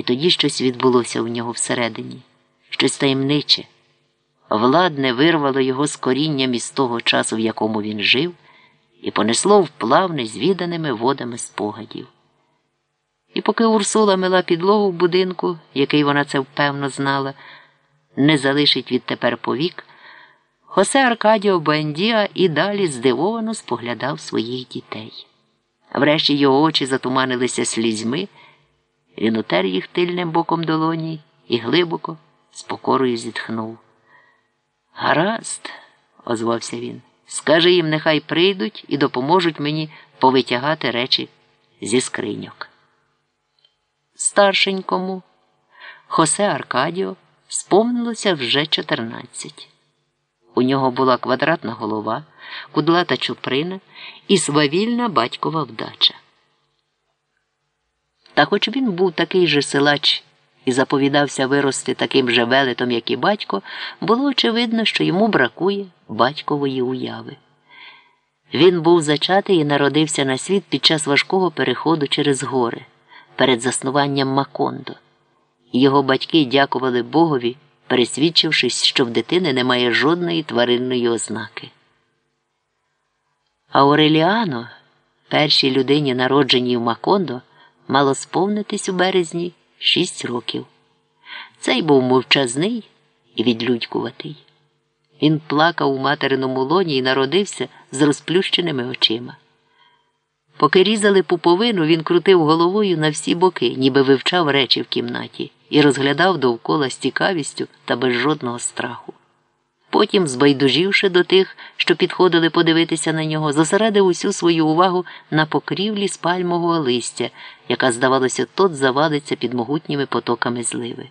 І тоді щось відбулося в нього всередині, щось таємниче. Владне вирвало його з корінням із того часу, в якому він жив, і понесло вплав незвіданими водами спогадів. І поки Урсула мила підлогу в будинку, який вона це впевно знала, не залишить відтепер повік, Хосе Аркадіо Буендіа і далі здивовано споглядав своїх дітей. Врешті його очі затуманилися слізьми, він утер їх тильним боком долоні і глибоко, з покорою зітхнув. Гаразд, озвався він, скажи їм, нехай прийдуть і допоможуть мені повитягати речі зі скриньок. Старшенькому Хосе Аркадіо сповнилося вже чотирнадцять. У нього була квадратна голова, кудлата чуприна і свавільна батькова вдача. Та хоч він був такий же силач і заповідався вирости таким же велетом, як і батько, було очевидно, що йому бракує батькової уяви. Він був зачатий і народився на світ під час важкого переходу через гори перед заснуванням Макондо. Його батьки дякували Богові, пересвідчившись, що в дитини немає жодної тваринної ознаки. Ауреліано, першій людині, народженій в Макондо, мало сповнитись у березні шість років. Цей був мовчазний і відлюдькуватий. Він плакав у материному лоні і народився з розплющеними очима. Поки різали пуповину, він крутив головою на всі боки, ніби вивчав речі в кімнаті, і розглядав довкола з цікавістю та без жодного страху. Потім, збайдужівши до тих, що підходили подивитися на нього, зосередив усю свою увагу на покрівлі з пальмового листя, яка, здавалося, тот завалиться під могутніми потоками зливи.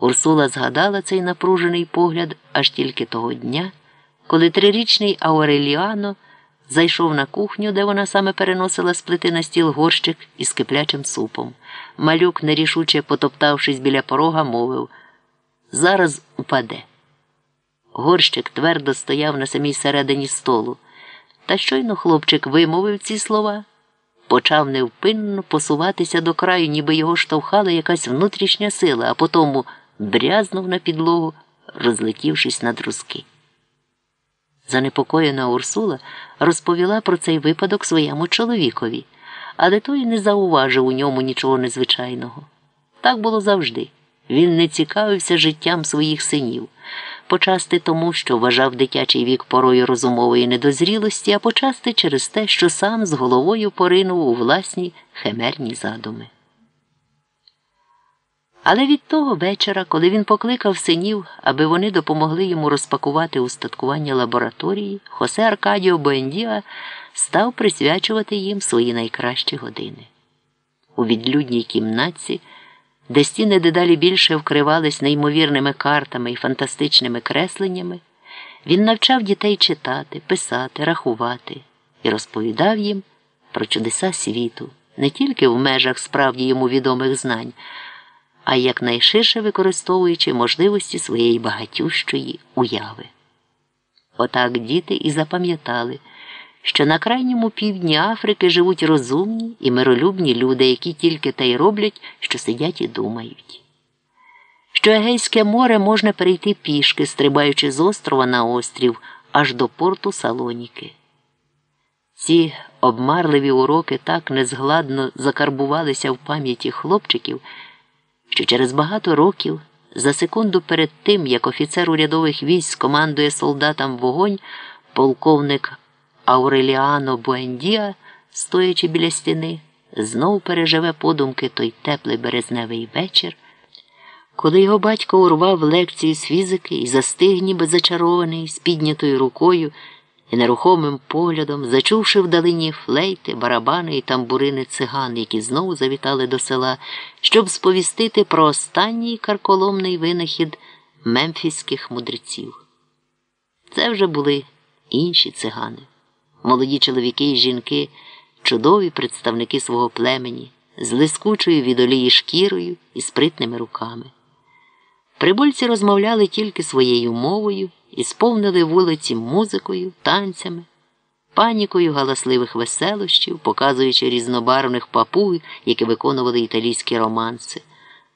Урсула згадала цей напружений погляд аж тільки того дня, коли трирічний Ауреліано зайшов на кухню, де вона саме переносила з плити на стіл горщик із киплячим супом. Малюк, нерішуче потоптавшись біля порога, мовив Зараз упаде. Горщик твердо стояв на самій середині столу. Та щойно хлопчик вимовив ці слова, почав невпинно посуватися до краю, ніби його штовхала якась внутрішня сила, а потому брязнув на підлогу, розлетівшись на друзки. Занепокоєна Урсула розповіла про цей випадок своєму чоловікові, але той не зауважив у ньому нічого незвичайного. Так було завжди. Він не цікавився життям своїх синів, почасти тому, що вважав дитячий вік порою розумової недозрілості, а почасти через те, що сам з головою поринув у власні химерні задуми. Але від того вечора, коли він покликав синів, аби вони допомогли йому розпакувати устаткування лабораторії, Хосе Аркадіо Боендіа став присвячувати їм свої найкращі години. У відлюдній кімнатці, де стіни дедалі більше вкривались неймовірними картами і фантастичними кресленнями, він навчав дітей читати, писати, рахувати і розповідав їм про чудеса світу, не тільки в межах справді йому відомих знань а якнайширше використовуючи можливості своєї багатющої уяви. Отак діти і запам'ятали, що на крайньому півдні Африки живуть розумні і миролюбні люди, які тільки те й роблять, що сидять і думають. Що Егейське море можна перейти пішки, стрибаючи з острова на острів аж до порту Салоніки. Ці обмарливі уроки так незгладно закарбувалися в пам'яті хлопчиків що через багато років, за секунду перед тим, як офіцер урядових військ командує солдатам вогонь, полковник Ауреліано Буендіа, стоячи біля стіни, знов переживе подумки той теплий березневий вечір, коли його батько урвав лекцію з фізики і застиг, ніби зачарований, з піднятою рукою і нерухомим поглядом, зачувши вдалині флейти, барабани і тамбурини циган, які знову завітали до села, щоб сповістити про останній карколомний винахід мемфіських мудреців. Це вже були інші цигани, молоді чоловіки і жінки, чудові представники свого племені, з лискучою від олії шкірою і спритними руками. Прибульці розмовляли тільки своєю мовою і сповнили вулиці музикою, танцями. панікою галасливих веселощів, показуючи різнобарвних папуг, які виконували італійські романси.